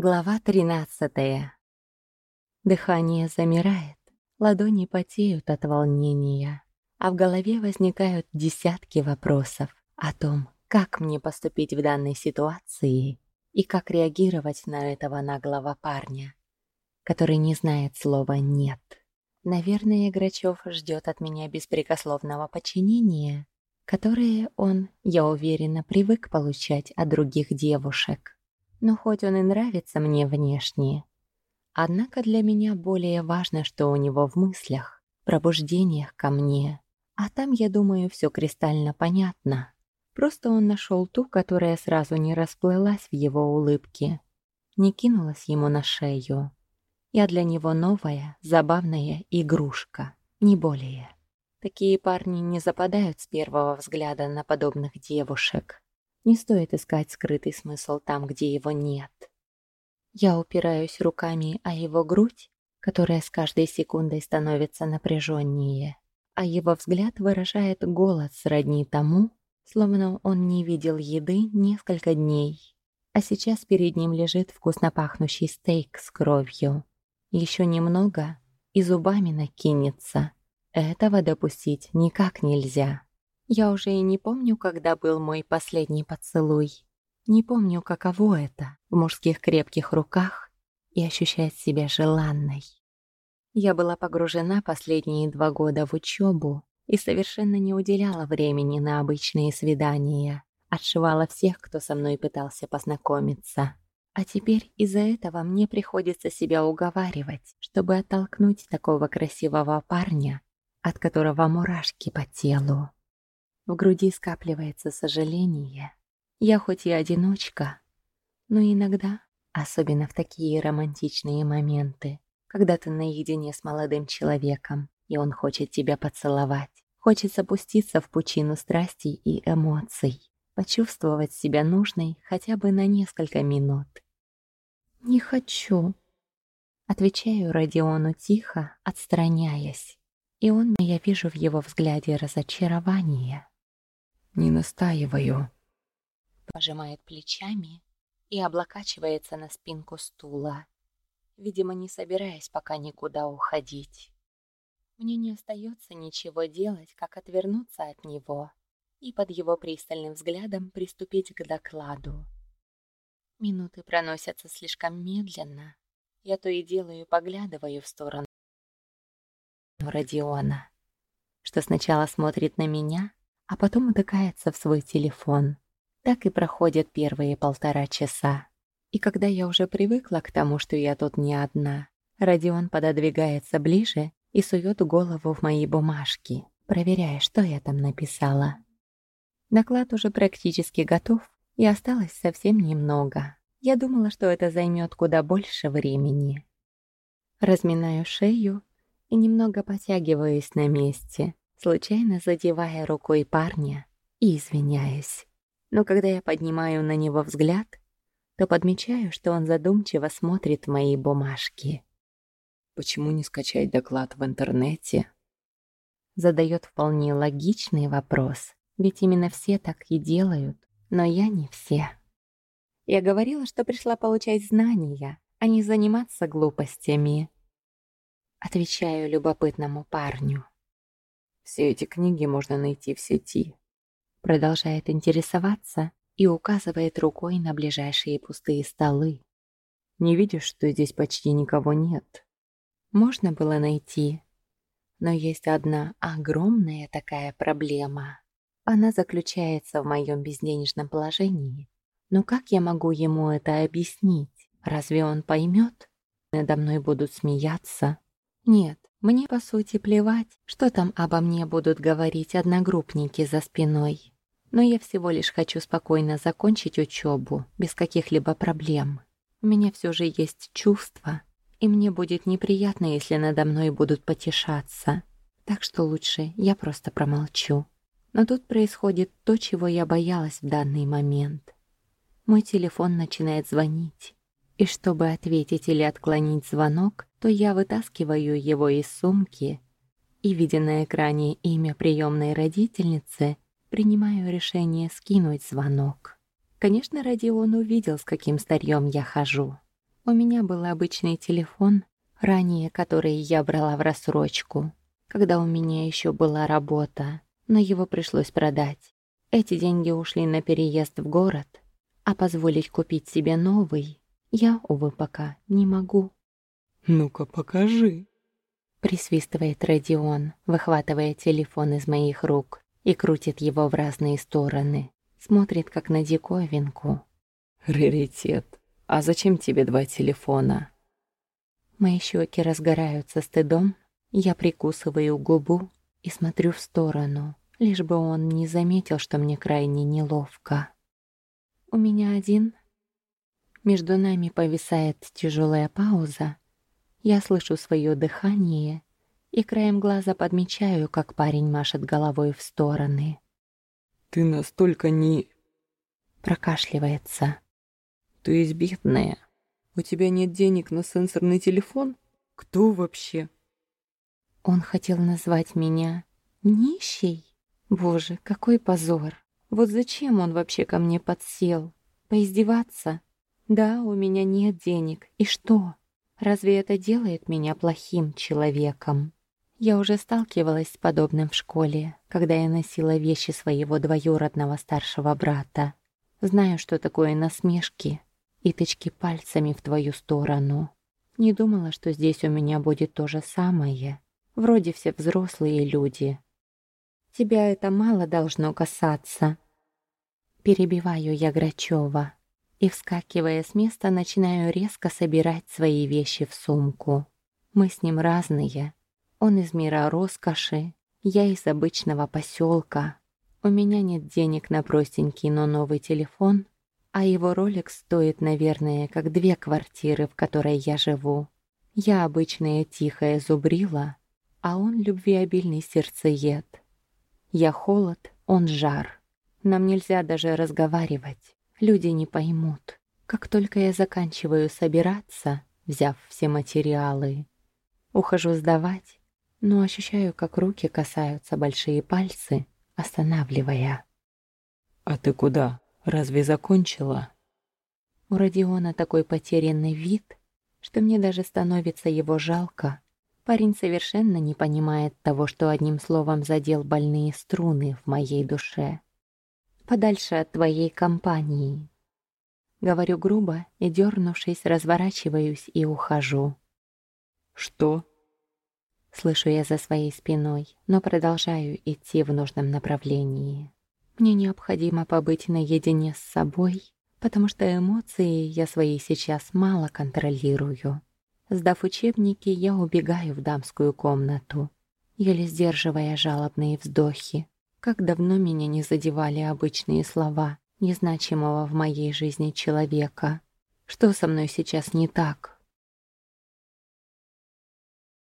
Глава 13. Дыхание замирает, ладони потеют от волнения, а в голове возникают десятки вопросов о том, как мне поступить в данной ситуации и как реагировать на этого наглого парня, который не знает слова «нет». Наверное, Грачев ждет от меня беспрекословного подчинения, которое он, я уверена, привык получать от других девушек. Но хоть он и нравится мне внешне, однако для меня более важно, что у него в мыслях, пробуждениях ко мне. А там, я думаю, все кристально понятно. Просто он нашел ту, которая сразу не расплылась в его улыбке, не кинулась ему на шею. Я для него новая, забавная игрушка, не более. Такие парни не западают с первого взгляда на подобных девушек. Не стоит искать скрытый смысл там, где его нет. Я упираюсь руками о его грудь, которая с каждой секундой становится напряженнее, а его взгляд выражает голод сродни тому, словно он не видел еды несколько дней, а сейчас перед ним лежит вкусно пахнущий стейк с кровью. Еще немного и зубами накинется. Этого допустить никак нельзя. Я уже и не помню, когда был мой последний поцелуй. Не помню, каково это в мужских крепких руках и ощущать себя желанной. Я была погружена последние два года в учебу и совершенно не уделяла времени на обычные свидания. Отшивала всех, кто со мной пытался познакомиться. А теперь из-за этого мне приходится себя уговаривать, чтобы оттолкнуть такого красивого парня, от которого мурашки по телу. В груди скапливается сожаление. Я хоть и одиночка, но иногда, особенно в такие романтичные моменты, когда ты наедине с молодым человеком, и он хочет тебя поцеловать, хочет опуститься в пучину страстей и эмоций, почувствовать себя нужной хотя бы на несколько минут. «Не хочу», — отвечаю Родиону тихо, отстраняясь, и он, я вижу в его взгляде разочарование. Не настаиваю. Пожимает плечами и облокачивается на спинку стула, видимо, не собираясь пока никуда уходить. Мне не остается ничего делать, как отвернуться от него и под его пристальным взглядом приступить к докладу. Минуты проносятся слишком медленно. Я то и делаю, поглядываю в сторону Родиона, что сначала смотрит на меня, а потом утыкается в свой телефон. Так и проходят первые полтора часа. И когда я уже привыкла к тому, что я тут не одна, Родион пододвигается ближе и сует голову в мои бумажки, проверяя, что я там написала. Доклад уже практически готов, и осталось совсем немного. Я думала, что это займет куда больше времени. Разминаю шею и немного потягиваюсь на месте, случайно задевая рукой парня и извиняюсь. Но когда я поднимаю на него взгляд, то подмечаю, что он задумчиво смотрит мои бумажки. «Почему не скачать доклад в интернете?» Задает вполне логичный вопрос, ведь именно все так и делают, но я не все. Я говорила, что пришла получать знания, а не заниматься глупостями. Отвечаю любопытному парню. Все эти книги можно найти в сети. Продолжает интересоваться и указывает рукой на ближайшие пустые столы. Не видишь, что здесь почти никого нет? Можно было найти. Но есть одна огромная такая проблема. Она заключается в моем безденежном положении. Но как я могу ему это объяснить? Разве он поймет? Надо мной будут смеяться. Нет, мне, по сути, плевать, что там обо мне будут говорить одногруппники за спиной. Но я всего лишь хочу спокойно закончить учебу, без каких-либо проблем. У меня все же есть чувства, и мне будет неприятно, если надо мной будут потешаться. Так что лучше я просто промолчу. Но тут происходит то, чего я боялась в данный момент. Мой телефон начинает звонить. И чтобы ответить или отклонить звонок, то я вытаскиваю его из сумки и, видя на экране имя приемной родительницы, принимаю решение скинуть звонок. Конечно, Родион увидел, с каким старьем я хожу. У меня был обычный телефон, ранее который я брала в рассрочку, когда у меня еще была работа, но его пришлось продать. Эти деньги ушли на переезд в город, а позволить купить себе новый я, увы, пока не могу. «Ну-ка, покажи», — присвистывает Родион, выхватывая телефон из моих рук и крутит его в разные стороны. Смотрит, как на диковинку. «Раритет. А зачем тебе два телефона?» Мои щеки разгораются стыдом, я прикусываю губу и смотрю в сторону, лишь бы он не заметил, что мне крайне неловко. «У меня один?» Между нами повисает тяжелая пауза. Я слышу свое дыхание и краем глаза подмечаю, как парень машет головой в стороны. «Ты настолько не...» Прокашливается. «Ты избитная. У тебя нет денег на сенсорный телефон? Кто вообще?» Он хотел назвать меня нищей. Боже, какой позор. Вот зачем он вообще ко мне подсел? Поиздеваться? Да, у меня нет денег. И что? Разве это делает меня плохим человеком? Я уже сталкивалась с подобным в школе, когда я носила вещи своего двоюродного старшего брата. Знаю, что такое насмешки и тычки пальцами в твою сторону. Не думала, что здесь у меня будет то же самое. Вроде все взрослые люди. Тебя это мало должно касаться. Перебиваю я Грачева и, вскакивая с места, начинаю резко собирать свои вещи в сумку. Мы с ним разные, он из мира роскоши, я из обычного поселка. У меня нет денег на простенький, но новый телефон, а его ролик стоит, наверное, как две квартиры, в которой я живу. Я обычная тихая зубрила, а он любвеобильный сердцеед. Я холод, он жар. Нам нельзя даже разговаривать. Люди не поймут. Как только я заканчиваю собираться, взяв все материалы, ухожу сдавать, но ощущаю, как руки касаются большие пальцы, останавливая. «А ты куда? Разве закончила?» У Родиона такой потерянный вид, что мне даже становится его жалко. Парень совершенно не понимает того, что одним словом задел больные струны в моей душе. «Подальше от твоей компании». Говорю грубо и, дернувшись, разворачиваюсь и ухожу. «Что?» Слышу я за своей спиной, но продолжаю идти в нужном направлении. Мне необходимо побыть наедине с собой, потому что эмоции я свои сейчас мало контролирую. Сдав учебники, я убегаю в дамскую комнату, еле сдерживая жалобные вздохи. Как давно меня не задевали обычные слова незначимого в моей жизни человека. Что со мной сейчас не так?